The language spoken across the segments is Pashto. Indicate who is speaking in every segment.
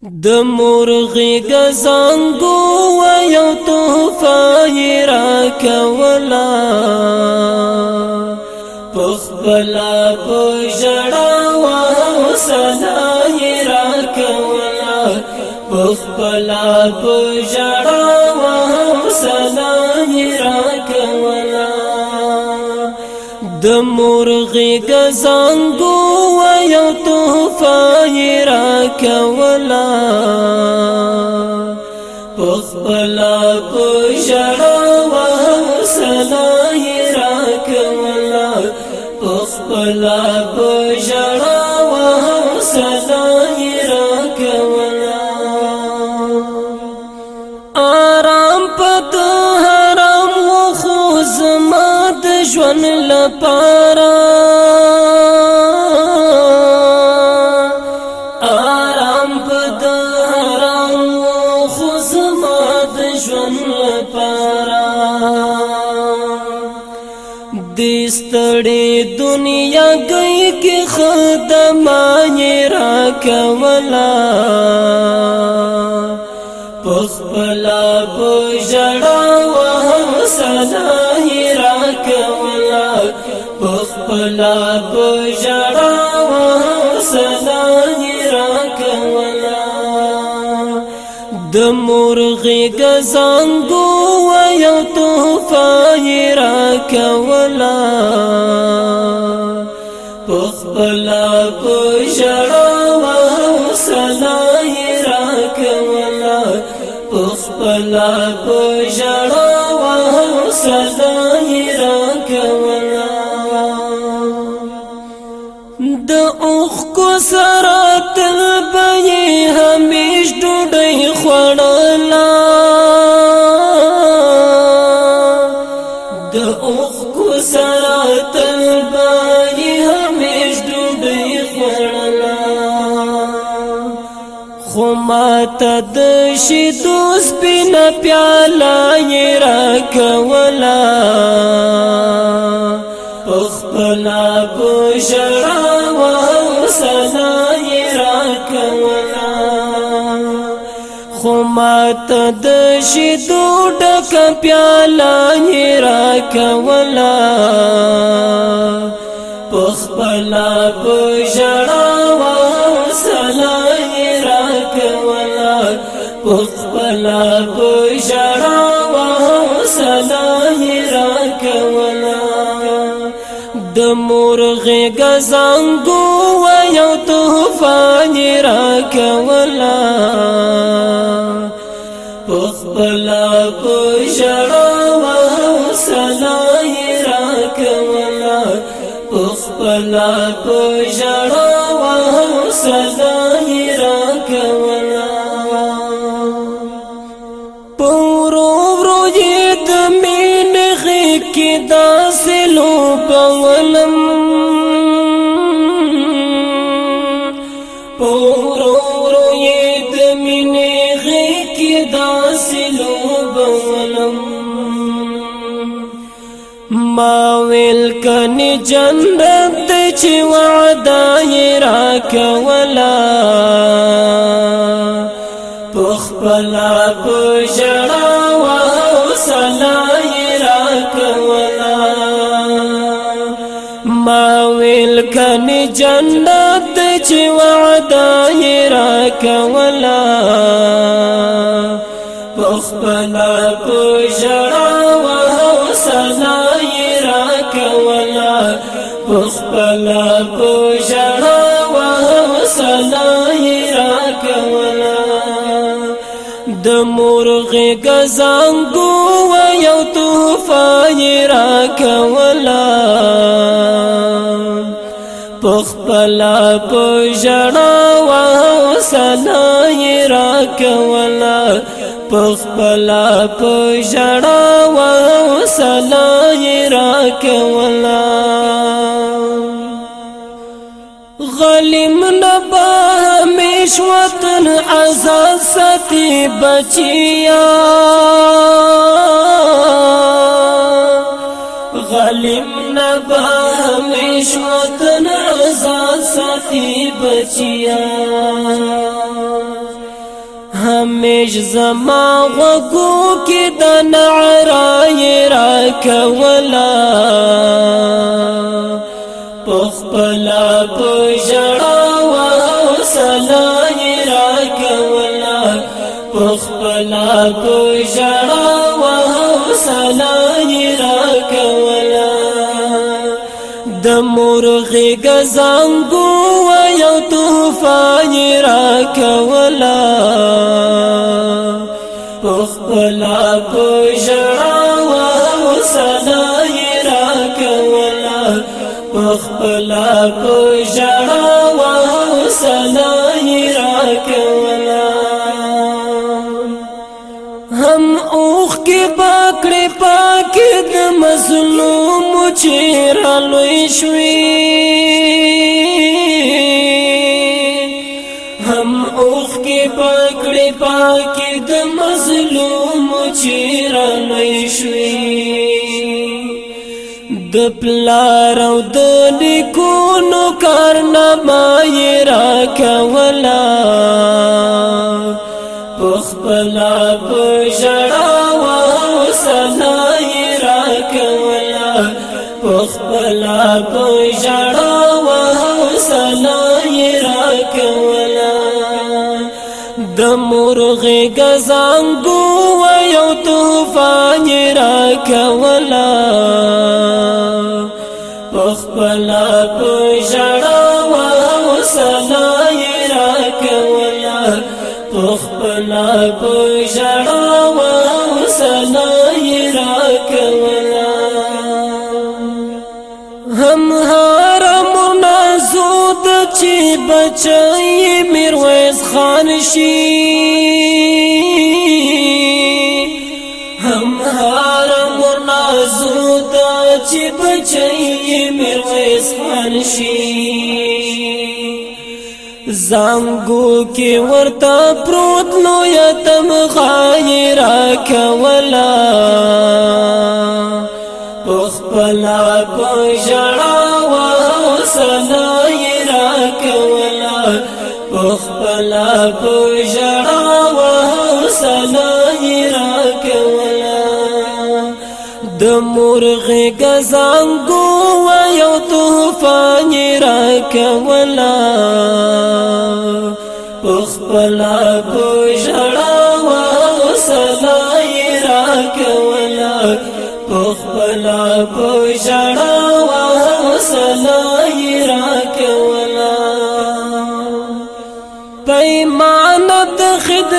Speaker 1: د مرغی گزانگو و یو توفای را کولا پخبلا پجڑا و سنای را کولا پخبلا پجڑا و سنای را کولا د مرغی گزانگو و یو توفای را کولا پخبلا پشڑا و حوصلائی را کولا پخبلا پشڑا قسم لپارا آرام پد آرام و خزما د ژوند لپارا دې ستړې دنیا گئی کې خدمانه را کولا پخپلا پجڑا وهم صلاحی راکو خپلا په ژړا وسلام راکولا د مرغې غزانګو یو طوفان راکولا په خپلا په ژړا وسلام راکولا په خپلا په ژړا وسلام خو ماته د شیدو سپین پیاله یې را کولا خپل بشرا و سنا یې را کولا خو ماته د شیدو ډک پیاله یې را کولا خپل بشرا کولا په ژړا سلام را کولا د مرغ غزنګو و یو طوفان را کولا خپل په ژړا و سلام را کولا خپل په ژړا و سلام حاصلو پولم پورو رو یې د مینې غېږ داسلو پولم ما ویل کني جنت چې وعده یې را کولا پخپلا پوجا ملکنی جنت دی چی وعدا ہی راکولا پخبلا پجڑا وہو سنائی راکولا پخبلا پجڑا وہو سنائی راکولا د مرغی گزانگو و یو توفائی راکولا پخپلا پژړا وسنا یې را کولا پخپلا پژړا وسنا یې را کولا غلیم نبا همیش وطن عزاز ستی بچیا سي بچيا همیش زما غوږو کې د نعرای را کولا پخپل په جړا و سلای را کولا پخپل په جړا و سلای د مرغی گزانگو و یو توفانی را کولا پخپلا پجڑا و حسنائی را کولا پخپلا پجڑا و حسنائی را کولا هم اوخ کی باکڑی پاکی مظلوم چې را لوی شوي هم اوخ کې پکړې پاکې د مظلوم چې را لوی شوي د پلار او د لیکونو کارنامه یې را کوله پخپلا په د مرغې غزانګو یو طوفان را کولا خپل په ژړا او سنا را کولا خپل په ژړا او سنا را شي هم هر ونازو دا چې بچي میرويس خان شي زنګو کې ورته پروت نو یتم غایرا کولا خپل په ژړا و سلام کولا په ژړا و سلای را کولا د مرغ غزانګو و یو طوفان را کولا پخپلا په ژړا و سلای را کولا پخپلا په ژړا و سلای را کولا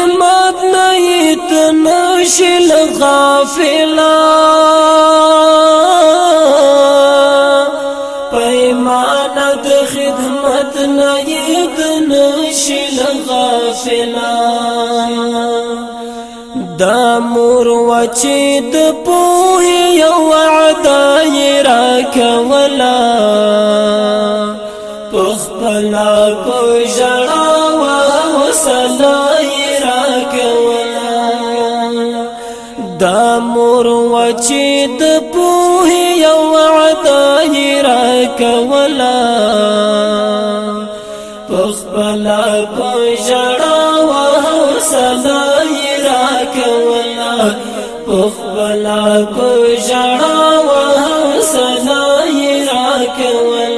Speaker 1: قیامت نیت نشل غافلا پیمان خدمت نیت نشل غافلا دا مور وچی د یو وعده کو دا مور وچی د پوهې یو عدا را کولا پخپل په جړا و سلا را کولا پخپل په جړا و را کولا